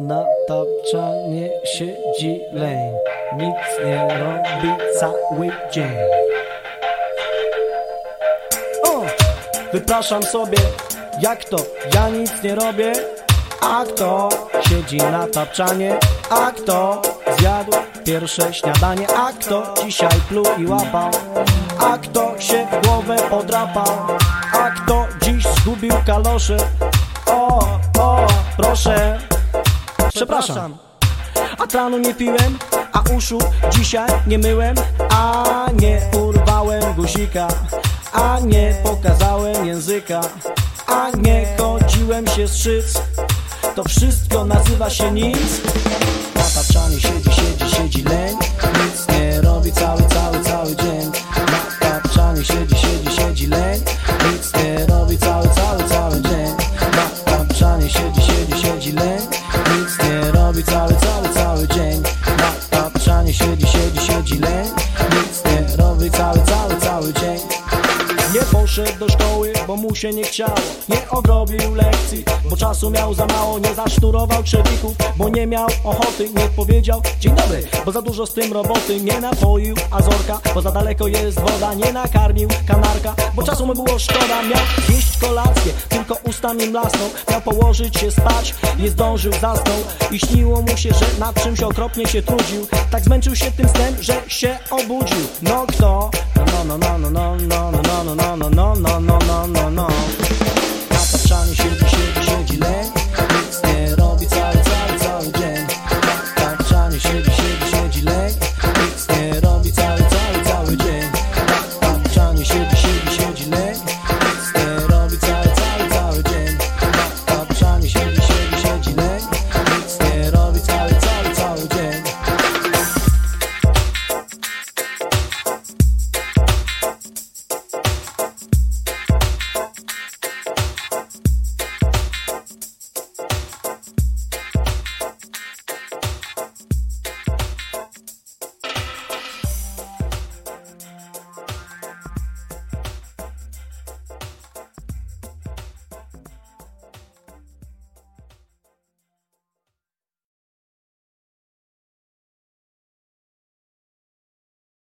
Na tapczanie siedzi leń Nic nie robi cały dzień O! Wypraszam sobie Jak to? Ja nic nie robię A kto siedzi na tapczanie? A kto zjadł pierwsze śniadanie? A kto dzisiaj pluł i łapał? A kto się w głowę podrapał? A kto dziś zgubił kalosze? O, o, proszę Przepraszam. A tranu nie piłem, a uszu dzisiaj nie myłem A nie urwałem guzika A nie pokazałem języka A nie chodziłem się z szyc To wszystko nazywa się nic cały, dzień. Na tapczanie siedzi, siedzi, siedzi leń. Nic nie robi cały, cały, cały dzień nie poszedł do szkoły, bo mu się nie chciało. Nie odrobił lekcji, bo czasu miał za mało. Nie zaszturował trzewików, bo nie miał ochoty. Nie powiedział dzień dobry, bo za dużo z tym roboty Nie napoił. Azorka, bo za daleko jest woda Nie nakarmił. Kanarka, bo czasu mu było szkoda. Miał jeść kolację, tylko ustami mlasnął Miał położyć się spać, nie zdążył, zasnął. I śniło mu się, że nad czymś okropnie się trudził. Tak zmęczył się tym snem, że się obudził. No kto?